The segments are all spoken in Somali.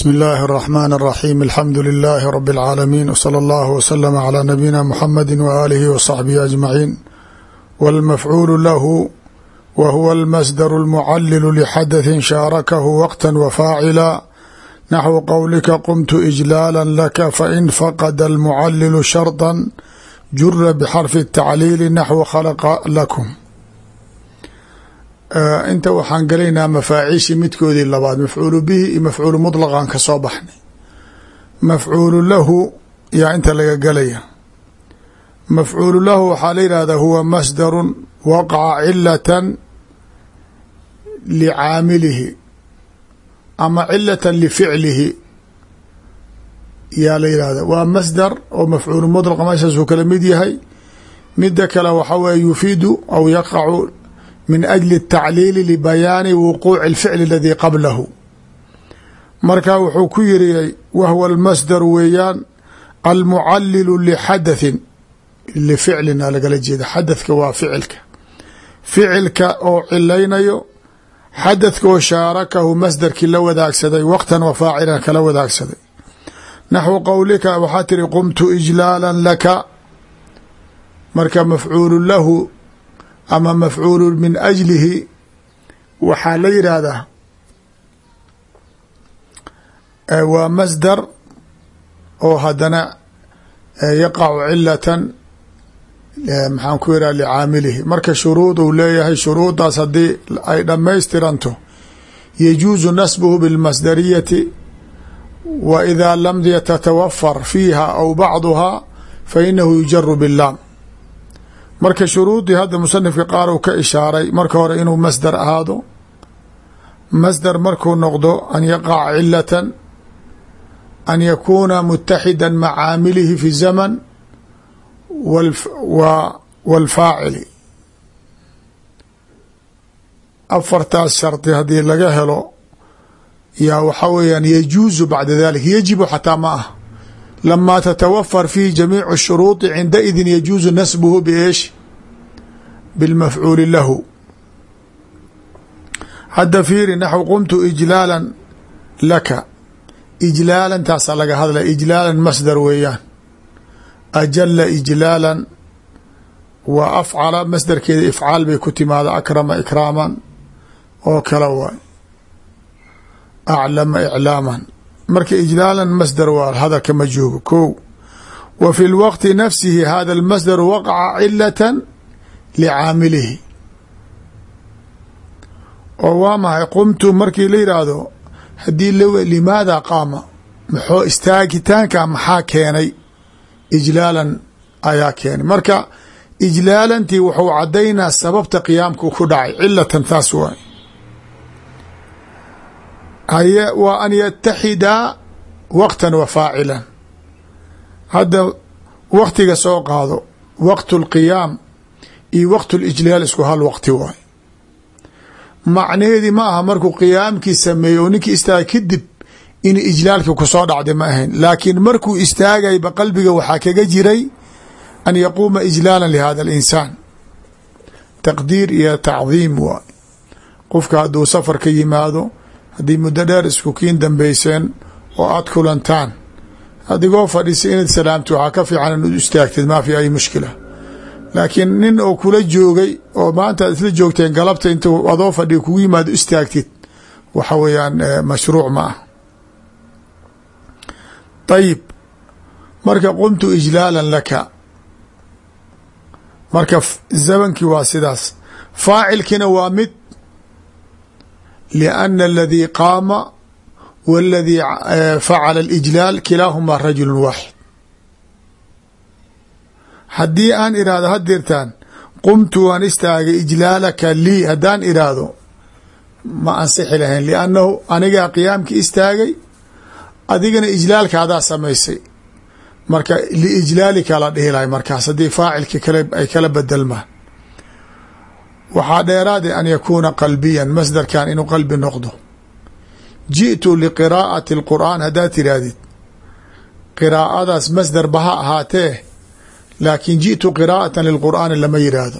bsmi اllahi الرحmn الرaxيm alxamdu لilaahi rb اlcaalamiin wslى اllah wslm عlى nabiyina mxamedi waalihi wصaxbihi aجmaciin wاlmafcuulu lahu wa huwa اlmasdar اlmucalilu lxadaثi shaarakahu waqta wfaacila naxwu qowlika qumtu إjlaala laka fain faqada اlmucalilu sharطa jura bxarfi الtacliili naxwu khalqa lakum inta waxaan gelaynaa mafaaciishi midkoodii labaad mafcuulu bihi iyo mafcuulu muطlaqan ka soo baxnay. Mafcuulu lahu yaa inta laga gelaya mafcuulu lahu waxaa la yihahdaa huwa masdaru waqaca cilatan licaamilihi ama cilatan lificlihi yaa la yihahda waa masdar oo mafcuulu muطlaqa meeshaasuu kala mid yahay. Mida kale waxaa weye yufiidu aw yaqacu min ajli الtacliili libayaani wuquuci اlficli aladii qablahu marka wuxuu ku yiri wahwa اlmasdar weeyaan almucalilu lixadathin lificlina lagala jeeda xadathka waa ficilka ficilka oo cilaynayo xadathka oo shaarakahu masdarkii la wadaagsaday waqtan wa faacilan kala wadaagsaday naxwu qowlika waxaa tiri qumtu ijlaala laka marka mafcuulu lahu ama mafcuulu min ajlihi waxaa la yidhaahdaa waa masdar oo haddana yaqacu cilatan maxaan ku yidhaha licaamilihi. Marka shuruud uu leeyahay shuruudaas haddii ay dhammaystiranto yajuusu nasbuhu bilmasdariyati wa idaa lam yatatawafar fiiha aw bacduhaa fa inahu yujaru bilaam marka shuruudii hadda musanifka qaar uu ka ishaaray marka hore inuu masdar ahaado masdar markuu noqdo an yaqaca cilatan an yakuuna mutaxida maca caamilihi fi zaman wاlfaacili afartaas shardi haddii laga helo yaa waxaa weeyaan yajuuzu bacda dalik yajibu xataa ma ah lama tatawafar fiihi jamiicu shuruudi cindaidin yajuusu nasbuhu beesh bilmafcuuli lahu hadda fiiri naxw qumtu ijlaalan laka ijlaalan taasaa laga hadlaya ijlaalan masdar weeyaan ajala ijlaalan wa afcala masdarkeeda ifcaal bay ku timaada akrama ikraaman oo kale waay aclama iclaaman marka ijlaalan masdar waa hadalka ma joogo. Ko wa fi lwaqti nafsihi hada almasdar waqaca cilata licaamilihi oo waa mahay qumtu markii la yidhaahdo haddii limaada qaama? Maxoo istaagitaanka maxaa keenay? Ijlaalan ayaa keenay. Marka ijlaalantii wuxuu cadaynaa sababta qiyaamku ku dhacay cilatan taas waay waa an yataxidaa waqtan wa faacilan hadda waqtiga soo qaado waqtu اlqiyaam iyo waqtu lijlaal isku hal waqti waay. Macnaheedii ma aha markuu qiyaamkii sameeyey oo ninkii istaaga kadib in ijlaalkii ku soo dhacday ma ahayn. Laakiin markuu istaagayba qalbiga waxaa kaga jiray an yaquuma ijlaala lihada alinsaan. Taqdiir iyo tacdiim waay. Qofka hadduu safar ka yimaado haddii muddo dheer isku kiin dambeyseen oo aada kulantaan. Adigoo fadhisa inaad salaamti waxaa ka fiican inaad istaagtid maa fi ay mushkila. Laakiin nin oo kula joogay oo maanta aad isla joogteen galabta intuu adoo fadhiga kugu yimaado istaagtid waxa weeyaan mashruuc ma ah. Ayib marka qumtu ijlaala laka. Marka zamankii waa sidaas. Faacilkiina waa mid lianna aladii qaama waladii facala alijlaal kilaahumaa rajulu waaxid haddii aan iraahdo hadirtaan qumtu waan istaagay ijlaalaka lii haddaan iraahdo ma ansixi lahayn liannahu anigaa qiyaamkii istaagay adigana ijlaalkaadaa samaysay marka liijlaalika la dhihi lahay markaas haddii faacilki kale ay kala bedelmaan waxaa dheeraade an yakuuna qalbiyan masdarkan inuu qalbi noqdo. Ji'tu liqiraa'ati اlqur'aan haddaad tirahdid qiraa'adaas masdar ba ha ahaatee laakiin jiئtu qiraa'ata lilqur'aani lama yidhaahdo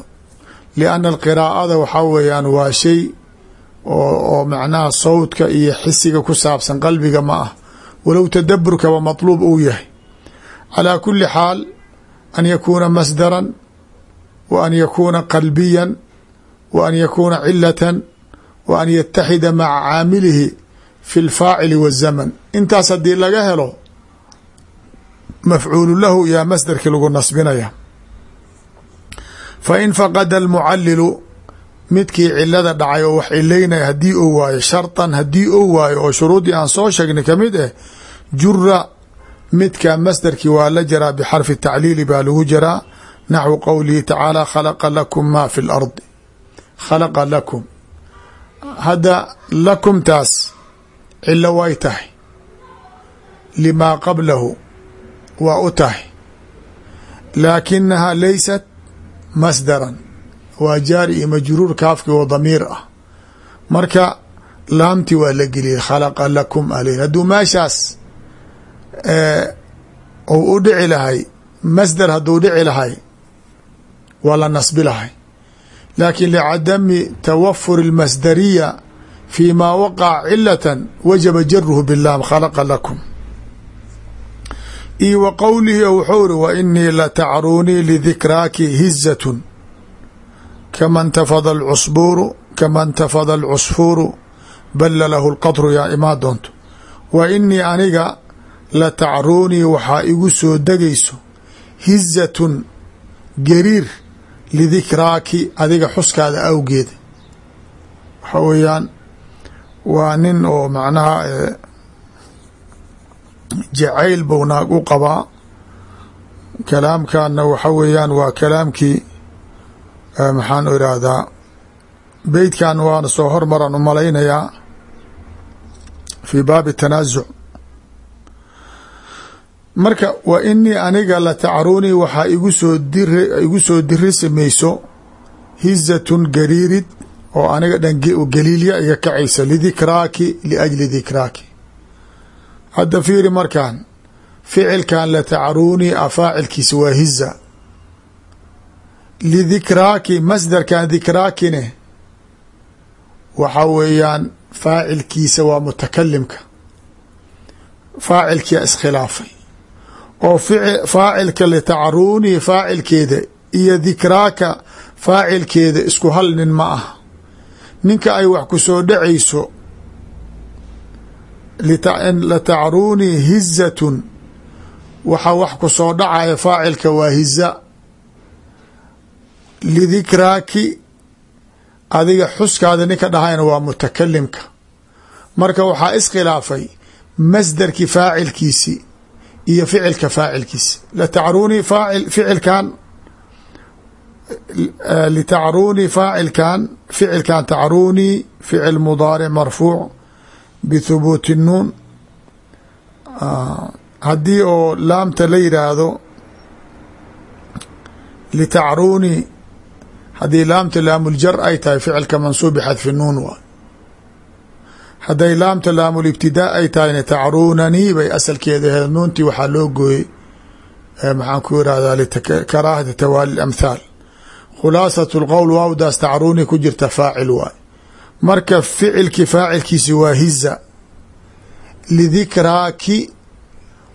lianna alqiraa'ada waxaa weeyaan waa shay oo oo macnaha sawdka iyo xisiga ku saabsan qalbiga ma ah. Walow tadaburkaba matluub uu yahay. Calaa kuli xaal an yakuuna masdaran wa an yakuuna qalbiyan wa an yakuuna cilatan wa an yataxida maca caamilihi fi lfaacili wazaman intaas haddii laga helo mafcuulu lahu yaa masdarkii lagu nasbinaya. Fa in faqada almucalilu midkii cilada dhacay oo wax cilaynaya haddii uu waayo sharطan haddii uu waayo oo shuruudii aan soo sheegnay ka mid ah jura midka masdarkii waa la jaraa bxarfi tacliili baa lagu jaraa. Naxwu qowlihi tacaala khalaqa lakum ma fi lardi khalaqa lakum. Hadda lakumtaas cilo way tahay. Limaa qablahu waa u tahay. Laakinaha laysat masdaran waa jaari iyo majruur kaafki oo damiir ah. Marka laamti waa la geliyay khalaqa lakum aleyh hadduu meeshaas ou u dhici lahay masdar hadduu dhici lahay waa la nasbi lahay laakin licadami tawafur اlmasdariya fi ma waqaca cilata wajaba jaruhu bilaam khalaqa lakum. Io wa qowlihi o wuxuu iri wa inii latacruunii lidikraaki hizatun kama ntafada alcusbuuru kama ntafada alcusfuuru balla lahu lqadru yaa imaa doonto. Wa inii aniga latacruunii waxaa igu soo degayso hizatun gariir lidikraaki adiga xuskaada awgeeda waxa weeyaan waa nin oo macnaha jacayl bou naag u qabaa. Kalaamkanna waxa weeyaan waa kalaamkii maxaan irahdaa beytkan waana soo hormaran u malaynayaa fii baabi tanaasuc marka wa inii aniga latacruunii waxaa igu soo diri samayso hizatun gariirid oo aniga dhan galiilya iga kacaysa lidikraaki liajli dikraaki. Hadda fiiri markaan ficilkan latacruunii a faacilkiisa waa hiza lidikraaki masdarkan dikraakine waxa weeyaan faacilkiisa waa mutakalimka faacilkia iskhilaafay oo faacilka litacruunii faacilkeeda iyo dikraaka faacilkeeda isku hal nin ma ah ninka ay wax ku soo dhacayso latacruunii hizatun waxa wax ku soo dhacaya faacilka waa hiza lidikraaki adiga xuskaada ninka dhahayna waa mutakalimka marka waxaa iskhilaafay masdarkii faacilkiisi iyo ficilka faacilkiisi latacruunii faacil ficilkan litacruunii faacilkan ficilkan tacruunii ficil mudaaric marfuuc bithubuuti nuun. Haddii oo laamta la yidhaahdo litacruunii haddii laamta laamuljar ay tahay ficilka mansuub bxadfi nuun waay hadday laamta laamulibtidaa ay tahayna tacruunanii bay asalkeeda aheed nuuntii waxaa loo gooyey maxaan ku irahdaa likaraahati tawaali amthaal. Khulaasat lqowl waawdaas tacruunii ku jirta faacil waay. Marka ficilkii faacilkiisi waa hiza lidikraaki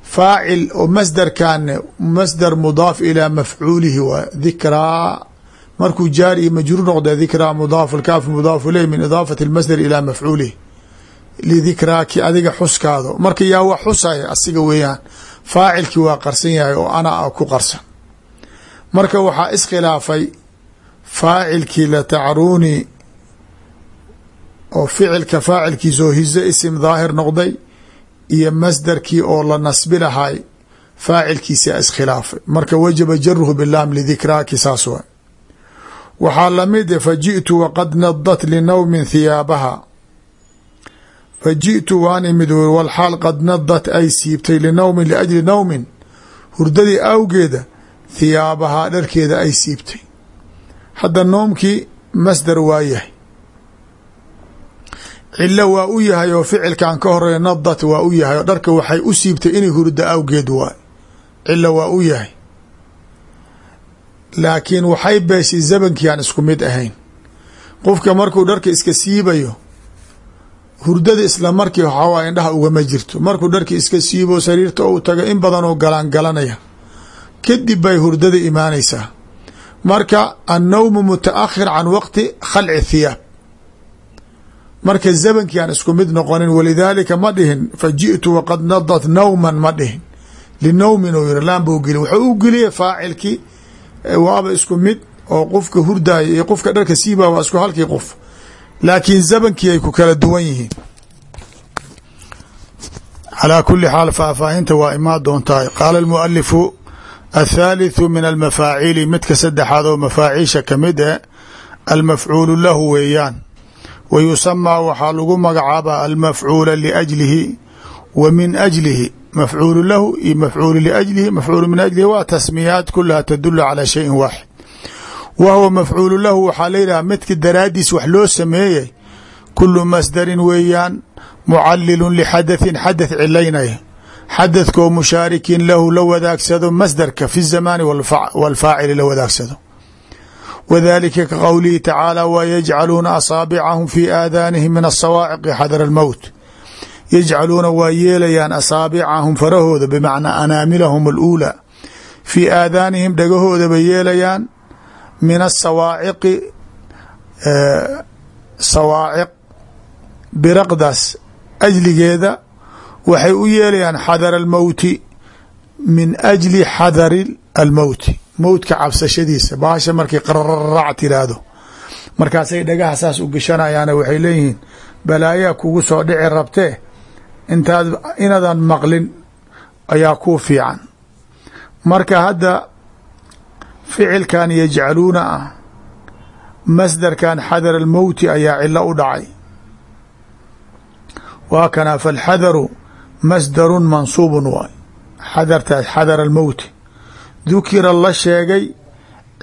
faacil oo masdarkan masdar mudaaf ilaa mafcuulihi waay. Dikraa markuu jaar iyo majruur noqda dikraa mudaaf kaaf mudaaf ileyh min idaafati اmasdar ilaa mafcuulihi lidikraaki adiga xuskaado. Marka yaa wax xusaya asiga weeyaan faacilkii waa qarsan yahay oo ana a ku qarsan. Marka waxaa iskhilaafay faacilkii latacruunii oo ficilka faacilkiisa oo hizo isim daahir noqday iyo masdarkii oo la nasbi lahay faacilkiisa iskhilaafay. Marka wajaba jaruhu bilaam lidikraaki saas waa waxaa la mid fajiئtu waqad nadat linawmin thiyaabaha fajiئtu waan imid walxaal qad nadat ay siibtay linawmin liajli nawmin hurdadii awgeeda thiyaabahaa dharkeeda ay siibtay hadda noomkii masdar waa yahay cilo waa u yahay oo ficilkan ka horreeya nadat waa u yahay oo dharka waxay u siibtay inay hurdo awgeed waay cilo waa u yahay laakiin waxay beeshay zamankii aan isku mid ahayn qofka markuu dharka iska siibayo hurdada isla markii waxaawaa indhaha ugama jirto. Markuu dharkii iska siibo sariirta ou taga in badan oo galaan galanaya kadib bay hurdada imaanaysaa. Marka annawmu mutaakhir can waqti khalci thiyaab. Marka zamankii aan isku mid noqonin walidaalika ma dhihin fa ji'tu waqad nadat nawman ma dhihin. Linawmin ou yiri laan buu geliy wuxuu u geliyay faacilkii waaba isku mid oo qofka hurdaaya iyo qofka dharka siiba waa isku halkii qof laakiin zamankii ay ku kala duwan yihiin. Calaa kuli xaal faahfaahinta waa imaa doontaa. Qaala almualifu athaalitثu min almafaaciili midka saddexaad oo mafaaciisha ka mid e almafcuulu lahu weeyaan. Wa yusamaa waxaa lagu magacaabaa almafcuula liajlihi wa min ajlihi. Mafcuulu lahu iyo mafcuulu liajlihi mafcuulu min ajlihi waa tasmiyaat kulaha tadulu calaa shayin waaxid wa huwa mafcuulu lahu waxaa layidhaha midka daraadiis wax loo sameeyey kulu masdarin weeyaan mucalilun lixadathin xadath cilaynaya xadathkoo mushaarikin lahu la wadaagsado masdarka fi zamaani walfaacili la wadaagsado wadalika ka qowlihi tacaala wayajcaluuna asaabicahum fi aadaanihim min asawaaciqi xadara almowt yajcaluuna waa yeelayaan asaabicahum farahooda bimacnaa anaamilahum aluulaa fii aadaanihim dhagahooda bay yeelayaan min asawaaciqi sawaaciq biraqdaas ajligeeda waxay u yeelayaan xadara almowti min ajli xadari almowti mowtka cabsashadiisa baasha markay qararac tiraahdo markaasay dhagaha saas u geshanayaana waxay leeyihiin balaayaa kugu soo dhici rabtee intaad inaadan maqlin ayaa kuu fiican. Marka hadda ficilkan yajcaluuna ah masdarkan xadar almowti ayaa cilo u dhacay. Waa kana falxadaru masdarun mansuubun waay. Xadartaas xadar almowti dukira la sheegay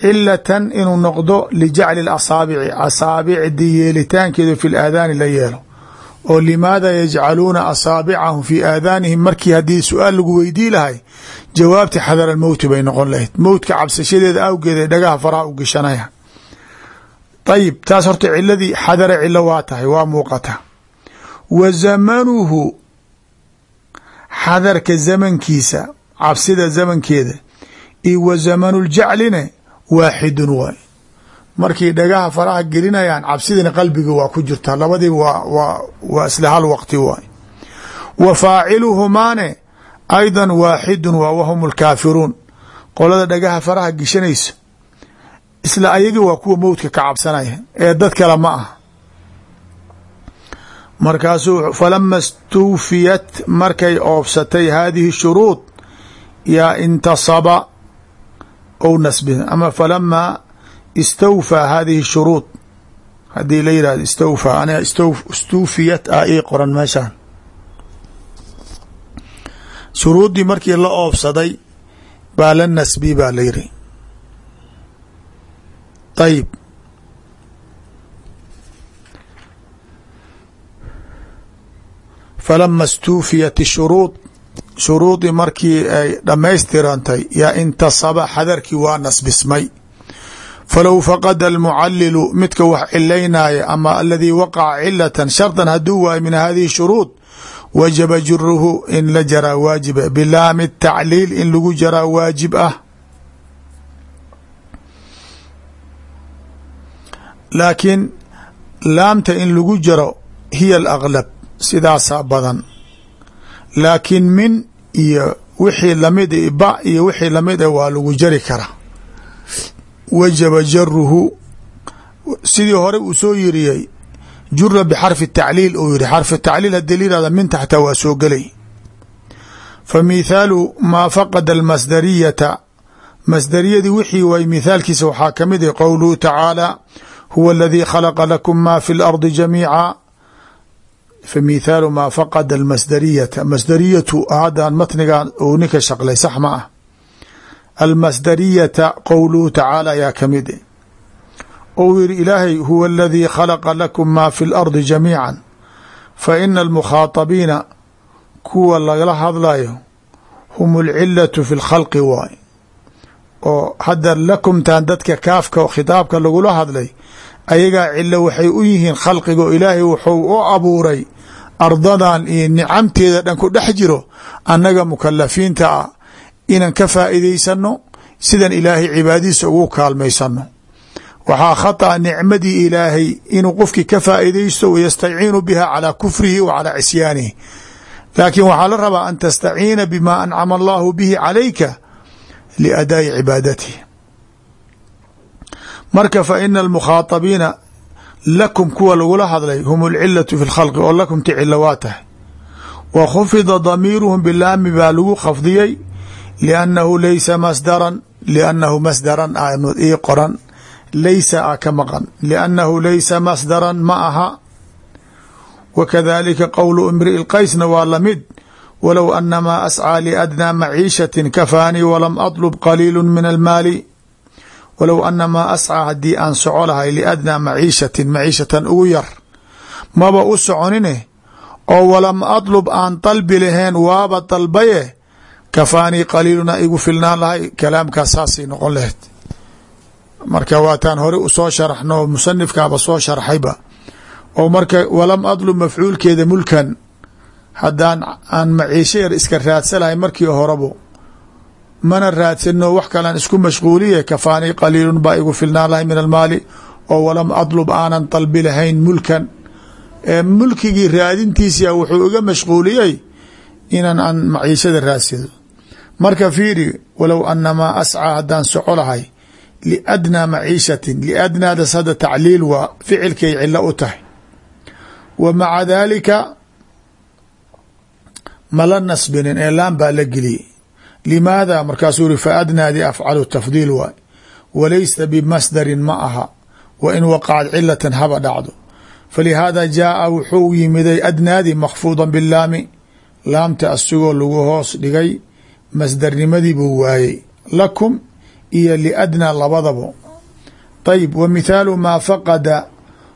cilatan inuu noqdo lijacli asaabici asaabicdii yeelitaankeedu fi laadaani la yeelo oo limaada yajcaluuna asaabicahum fi aadaanihim markii haddii su'aal lagu weydii lahay jawaabti xadar almowti bay noqon lahayd. Mowtka cabsashadeeda awgeed ay dhagaha faraha u geshanaya ayib taas horta ciladii xadara cilo waa tahay waa muuqata. Wa zamanuhu xadarka zamankiisa cabsida zamankeeda iyo wa zamanuljacline waaxidun waay markay dhagaha faraha gelinayaan cabsidina qalbiga waa ku jirtaa labadiiba waa waa isla hal waqti waay. Wa faaciluhumaane aydan waaxidun waa wahum lkaafiruun qolada dhagaha faraha geshanaysa isla ayaga waa kuwa mowdka ka cabsanaya. Ee dad kale ma ah markaasuu falama stuufiyat markay oobsatay haadihi shuruud yaa intasaba ou nasbi. Ama falamaa istawfaa hadihi shuruud haddii la yihahdo istawfaa aniga istuufiyat a ii qoran meeshaan shuruuddii markii la oobsaday baa la nasbi baa la yiri ayib falama istuufiyat ishuruud shuruudii markii ay dhammaystirantay yaa intasaba xadarkii waa nasbismay falow faqada almucalilu midka wax cilaynaya ama aladii waqaca cilatan shardan hadduu waayo min hadihi shuruud wajaba juruhu in la jaraa waajiba bilaami tacliil in lagu jaraa waajib ah. Laakiin laamta in lagu jaro hiya alaglab sidaasaa badan. Laakiin min iyo wixii la mid ba iyo wixii la mid a waa lagu jari karaa wajaba jaruhu sidii hore uu soo yiriyey jura bxarfi tacliil uu yihi xarfu tacliil haddii layihahda min taxta waa soo gelay. Fa mithaalu maa faqada almasdariyata masdariyadii wixii way mithaalkiisa waxaa ka mid ah qowluhu tacaala huwa aladii khalaqa lakum ma fi اlardi jamiica. Fa mithaalu maa faqada almasdariyata masdariyatu haddaan matnigan uu ninka shaqlay sax ma ah almasdariyata qowluhu tacaala ayaa ka mid uu yihi ilaahay huwa aladii khalaqa lakum maa fi lardi jamiican fa ina almukhaadabiina kuwa lagala hadlayo hum alcilatu fi lkhalqi waay oo hadda lakumtan dadka kaafka oo khitaabka lagula hadlay ayagaa cilo waxay u yihiin khalqiga ilaahay wuxuu u abuuray ardadan iyo nicamteeda dhan ku dhex jiro annaga mukalafiinta ah inaan ka faa'iidaysano sidan ilaahay cibaadadiisa ugu kaalmaysano waxaa khata nicmadii ilaahay inuu qofkii ka faa'iidaysto wayastaciinu biha calaa kufrihi wa calaa cisyaanihi. Laakiin waxaa la rabaa an tastaciina bima ancama allahu bihi calayka liadaa'i cibaadatihi. Marka fa ina almukhaatabiina lakum kuwa lagula hadlay hum alcilatu fi lkhalqi oo lakum ti cilo waa tahay. Wa khufida damiiruhum bilaami baa lagu khafdiyey liannahu laysa masdaran liannahu masdaran ah ii qoran laysa ah ka maqan liannahu laysa masdaran ma aha wakadalika qowlu imri ilqaysna waa la mid walow anamaa ascىa liadnaa maciishatin kafaanii walam atlub qaliilu min almaali walow anamaa ascىa haddii aan soco lahay liadnaa maciishatin maciishatan ugu yar maba u soconine oo walam atlub aan dalbi laheen waaba dalbaye kafaanii qaliiluna igu filnaan lahay kalaamkaas saasay noqon lahayd. Marka waataan hore u soo sharaxno musanifkaaba soo sharxayba oo marka walam adlub mafcuulkeeda mulkan haddaan aan maciisho yar iska raadsanahay markii horebo mana raadsano wax kalaan isku mashquuliye kafaanii qaliilun baa igu filnaan lahay min almaali oo walam adlub aanan dalbi lahayn mulkan. Ee mulkigii raadintiisia wuxuu iga mashquuliyey inaan aan maciishada raadsado marka fiiri walow anamaa ascaa haddaan soco lahay liadnaa maciishatin liadnaadas hadda tacliil waa ficilkay cilo u tahay. Wa maca daalika mala nasbinin ee laan baa la geliyey. Limaada markaasuu uri fa adnaadi afcalu tafdiil waay walaysa bimasdarin ma aha wa in waqacad cilatan haba dhacdo. Falihaada jaaa wuxuu yimiday adnaadi makfuudan bilaami laamta asigoo lagu hoos dhigay masdarnimadii buu waayey lakum iyo liadnaa labadaba. Ayib wa mithaalu maa faqada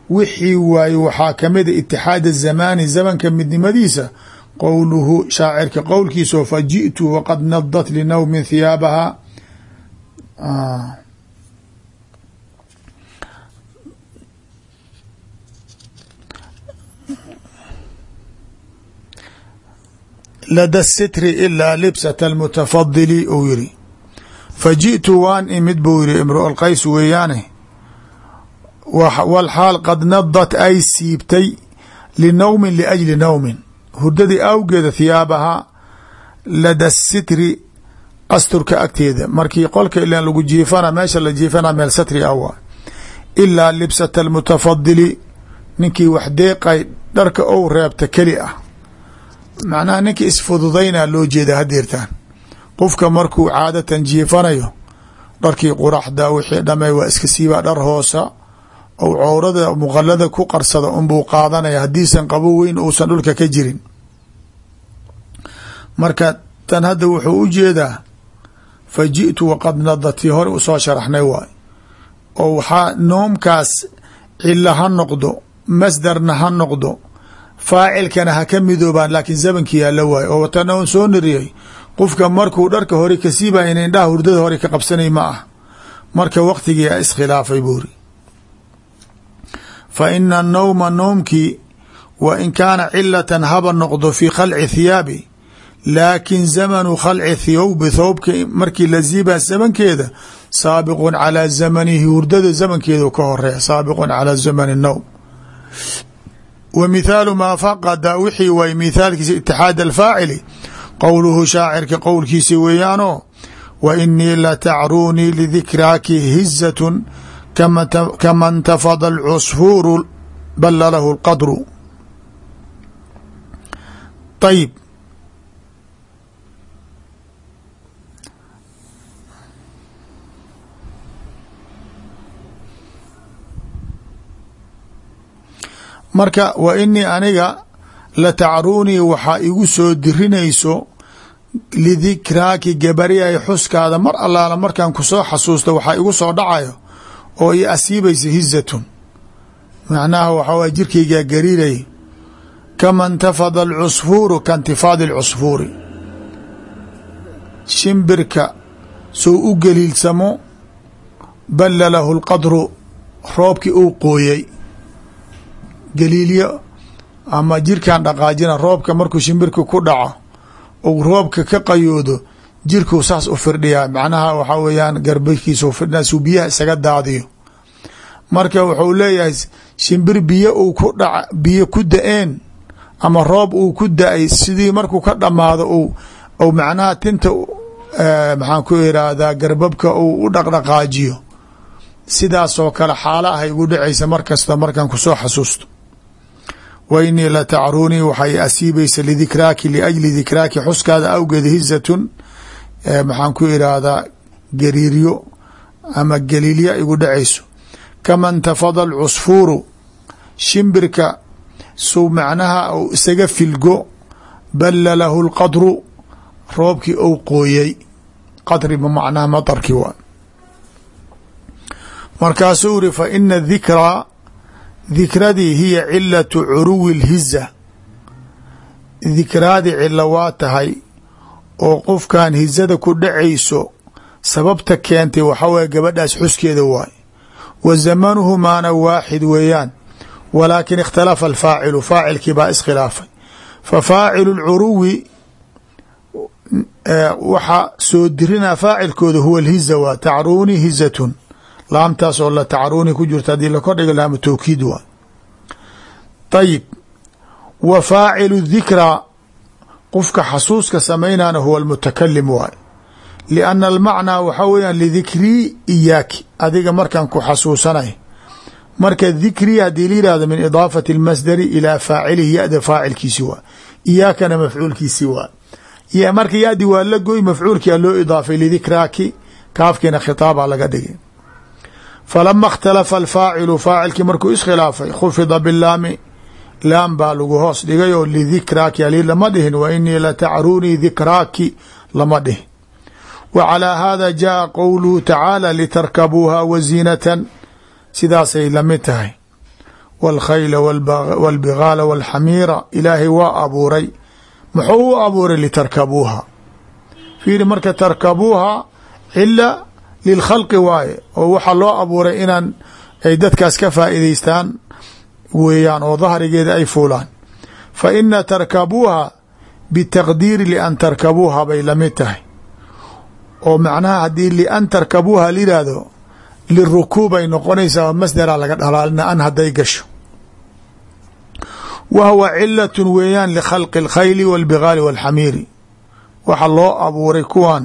wixii waaye waxaa kamida itixaad azamaani zamanka midnimadiisa qowluhu shaacirka qowlkiisao fajiئtu waqad nadat linawmin thiyaabaha lada sitri ilaa libsat almutafadili uu yiri fajiئtu waan imid buu yiri imru lqays weeyaane walxaal qad nadat ay siibtay linowmin liajli nowmin hurdadii awgeeda thiyaabahaa lada sitri asturka agteeda markii qolka ilan lagu jiifana meesha la jiifana meel satri awa ilaa libsata almutafadili ninkii wax deeqay dharka ou reebta keli ah macnaha ninkii isfududaynaa loo jeeda hadeertaan qofka markuu caadatan jiifanayo dharkii quraxda wixii dhamay waa iska siibaa dhar hoosa ou cowrada muqalada ku qarsada unbuu qaadanaya haddiisan qabo weyn uusan dhulka ka jirin. Marka tan hadda wuxuu u jeedaa fa ji'tu waqad nadatii hore u soo sharaxnay waay. Oo waxaa noomkaas cilo ha noqdo masdarna ha noqdo faacilkana ha ka midoobaan laakiin zamankii yaa la waayo oo watana un soo nariyey qofka markuu dharka hore ka siibayn indhaha hurdada hore ka qabsanay ma ah marka waqtigii a iskhilaafay buuri fa ina annowma noomkii wa in kaana cilatan haba noqdo fii khalci thiyaabi laakin zamanu khalci thawbi thawbka markii la ziibaa zamankeeda saabiqun calaa zamanihi hurdada zamankeedu ka horreeya saabiqun calaa zamani nowm wa mithaalu maa faqada wixii way mithaalkiisa itixaad alfaacili. Qowluhu shaacirka qowlkiisa weeyaanoo wa inii latacruunii lidikraaki hizatun kama اntafada alcusfuuru bala lahu اlqadru ayib marka wa inii aniga latacruunii waxaa igu soo dirinayso lidikraaki gabaryahay xuskaada mar allaala markaan ku soo xasuusta waxaa igu soo dhacayo oo i asiibaysa hizatun macnaha waxaa waye jirkaygaa gariiray kama intafada alcusfuuru ka intifaadi alcusfuuri. Shimbirka soo u geliilsamo balla lahu lqadru roobkii uu qooyey galiilyo ama jirkan dhaqaajina roobka markuu shimbirka ku dhaco ou roobka ka qayoodo jirkuu saas u firdhiyaa. Macnaha waxaa weeyaan garbakiisa firdhiya suu biyaha isaga daadiyo. Marka wuxuu leeyahay shimbir biyo uu ku dhac biyo ku da'een ama roob uu ku da'ay sidii markuu ka dhamaado ou macnaha tinta maxaan ku irahdaa garbabka uu u dhaqdhaqaajiyo. Sidaasoo kale xaala ah igu dhacaysa mar kasta markaan ku soo xasuusto wa inii la tacruunii waxay asiibaysa lidikraaki liajli dikraaki xuskaada awgeed hizatun maxaan ku irahdaa gariiryo ama galiilya igu dhacayso. Kama intafada alcusfuuru shimbirka suu macnaha uu isaga filgo balla lahu lqadru roobkii ou qooyey qadriba macnaha maطarkii waa. Markaasuu iri fa ina dikradii hiya cilatu curuwi اlhiza dikraadii cilo waa tahay oo qofkan hizada ku dhacayso sababta keentay waxa weye gabadhaas xuskeeda waay. Wa zamanuhumaana waaxid weeyaan walaakin ikhtalafa alfaacilu faacilkii baa iskhilaafay. Fa faacilu lcuruwi waxa soo dirinaa faacilkooda huwa alhiza waa tacruuni hizatun laamtaas oo la tacruuni ku jirta haddii la kordhiga laamu towkiid waa. Ayib wa faacilu dikraa qofka xasuuska samaynana huwa almutakalim waay lianna almacnaa waxaa weeyaan lidikrii iyaaki adiga markaan ku xasuusanay marka dikrii haddii la yihahdo min idaafati اlmasdari ilaa faacilihi ya-da faacilkiisi waa. Iyaakana mafcuulkiisi waa. Marka ya-di waa la goy mafcuulkia loo idaafay lidikraaki kaafkiina khitaabaa laga dhigay falama اkhtalafa alfaacilu faacilkii markuu iskhilaafay khufida bilaami laam baa lagu hoos dhigay oo lidikraaki ali lama dhihin wa inii latacruunii dikraaki lama dhihin wa calىa hada jaءa qowluhu tacaala litarkabuuha waziinatan sidaasay lamid tahay wاlkhayla wاlbigaala wاlxamiira ilaahay waa abuuray muxuu u abuuray litarkabuuha fiiri marka tarkabuuha cila lilkhalqi waaye oo waxaa loo abuuray inaan ay dadkaas ka faa'iidaystaan weeyaan oo dahrigeeda ay fuulaan. Fa ina tarkabuuha bitaqdiiri lian tarkabuuha bay la mid tahay. Oo macnaha haddii lian tarkabuuha layidhaahdo lirukuub ay noqonaysaa oo masdaraa laga dhalaalina an hadday gasho. Wa huwa cilatun weeyaan likhalqi alkhayli waalbigaali waalxamiiri waxaa loo abuuray kuwan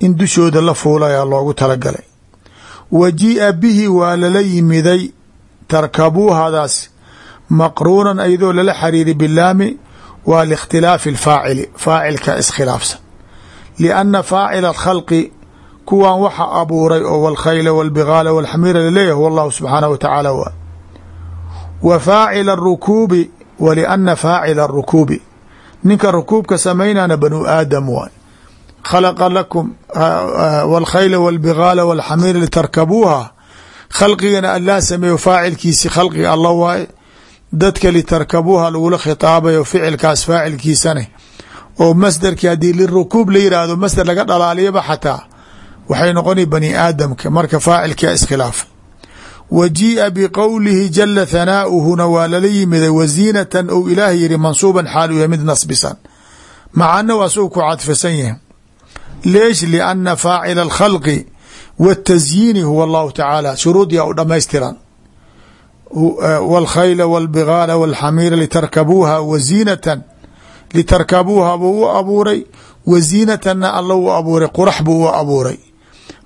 in dushooda la fuulayaa loogu talagalay. Wa jii-a bihi waa lala yimiday tarkabuuhadaas maqruunan ayadoo lala xariiri bilaami waa liikhtilaafi alfaacili faacilka iskhilaafsan. Lianna faacila alkhalqi kuwan waxa abuuray oo walkhayla walbigaala walxamiira la leeyahay wallahu subxaanahu wa tacaala waa. Wa faacila arukuubi wa lianna faacila arukuubi ninka rukuubka samaynaana banu aadam waay khalaqa lakum wاlkhayla wاlbigaala wاlxamiira litarkabuuha khalqigana allah sameeyo faacilkiisi khalqiga alla waaye dadka litarkabuuha lagula khitaabayo ficilkaas faacilkiisane oo masderkii haddii lirukuub la yihahdo masder laga dhalaaliyaba xataa waxay noqona bani aadamka marka faacilkia iskhilaafay wa jii'a biqowlihi jala thanaa'uhuna waa lala yimiday waziinatan ou ilaah yihi mansuuban xaal u yahay mid nasbisan macana waa suu ku cadfisan yahay leesh lianna faacila alkhalqi watasyiini huwa allahu tacaala shuruudiya u dhamaystiran wاlkhayla wاlbigaala wاlxamiira litarkabuuha waziinatan litarkabuuha buu u abuuray waziinatanna alla u abuuray qurax buu u abuuray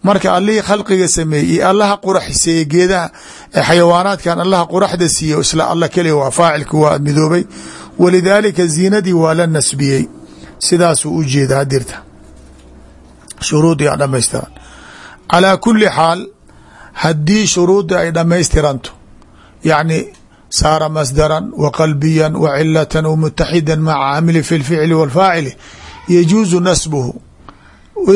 marka allihii khalqiga sameeyey iyo allaha quraxseeye geedaha xayawaanaadkan allaha quraxda siiye isla alla keliya waa faacilki waa midoobay walidaalika ziinadii waa la nasbiyey sidaasuu u jeedaa dirta shuruudii a dhamaystiran calaa kuli xaal haddii shuruudii ay dhamaystiranto yacni saara masdaran wa qalbiyan wa cilatan wa mutaxidan maca caamili fi lficli walfaacili yajuuzu nasbuhu.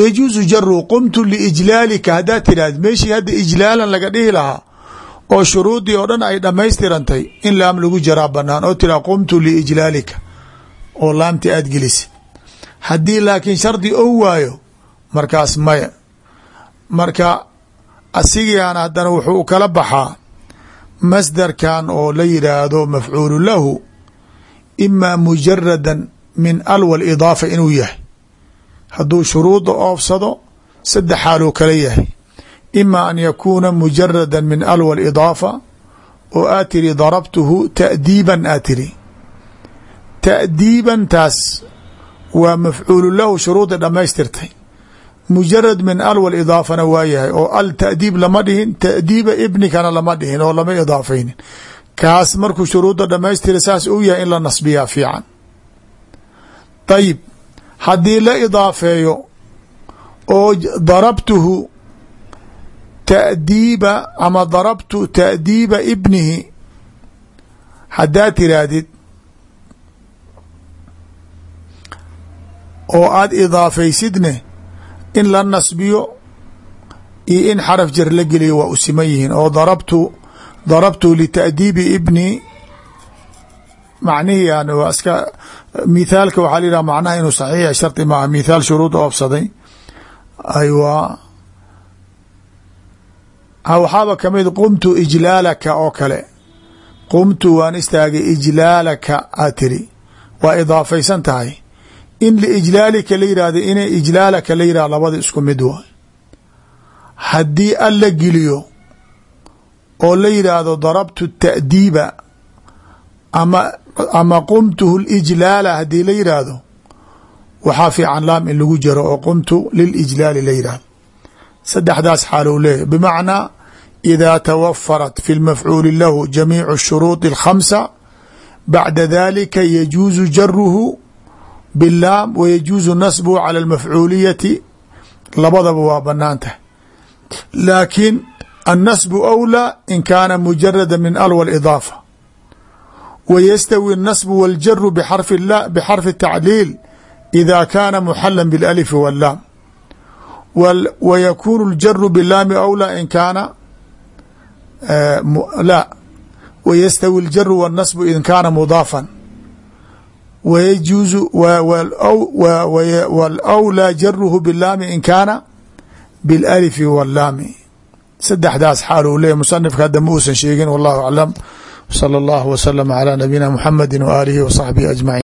Yajuuzu jaru qumtu liijlaalika haddaad tidhahd meeshii hadda ijlaalan laga dhihi lahaa oo shuruudii oo dhan ay dhammaystirantay in laam lagu jaraa banaan oo tiraa qumtu liijlaalika oo laamti aad gelisa haddii laakiin shardi ou waayo markaas maya marka asigiana haddana wuxuu kala baxaa masdarkan oo la yidhaahdo mafcuulu lahu imaa mujarada min alwa idaafa inuu yahay. Hadduu shuruuda oofsado saddex xaaluu kala yahay. Ima an yakuuna mujarada min alwa idaafa oo aa tiri darabtuhu taadiiban aa tiri taadiiban taas waa mafcuulu lahu shuruudii dhammaystirtay mujarad min alwa idaafana waa yahay oo al taadiib lama dhihin taadiiba ibnikana lama dhihin oo lama idaafaynin. Kaas markuu shuruudda dhammaystira saas uu yahay in la nasbiyaa fiican. Ayib haddii la idaafeeyo oo darabtuhu taadiiba ama darabtu taadiiba ibnihi haddaa tiraahdid oo aada idaafaysidne in la nasbiyo iyo in xaraf jar la geliyo waa u siman yihiin oo darabtu darabtu litaadiibi ibni macnihii yani waa iska mithaalka waxaa la yidhaha macnaha inuu saxiixa shardi maaha mithaal shuruud oobsaday aywa. Waxaaba ka mid qumtu ijlaalaka oo kale. Qumtu waan istaagay ijlaalaka aa tiri. Waa idaafaysan tahay in liijlaalika la yihahdo ina ijlaalaka la yihahdo labada isku mid waay haddii al la geliyo oo la yidhaahdo darabtu taadiiba ama ama qumtuhu lijlaala haddii la yidhaahdo waxaa fiican laam in lagu jaro oo qumtu lilijlaali la yidhahdo saddexdaas xaal uu leeyahy bimacnaa idaa tawafarat fi lmafcuuli lahu jamiicu shuruudi alkhamsa bacda dalika yajuusu jaruhu bilaam wa yajuuzu nasbuhu cala almafcuuliyati labadaba waa banaan tahay laakiin annasbu awlaa in kaana mujarada min alwa idaafa wa yastawi الnasbu wاljaru bxarfi tacliil ida kaana muxala biاlalif wاllaam wa yakunu اljaru bilaami awlaa in kaana la wa yastawi اljaru wالnasbu in kaana mudaafan wyajuuzu wاlأwlىa jaruhu bilaami in kaana biاlalifi wاllaami saddexdaas xaal uu leeyay musanifka hadda ma uusan sheegin wallahu aclam salى اllah wslm عlى nabiyina mxamedi w aalihi w صaxbihi aجmaciin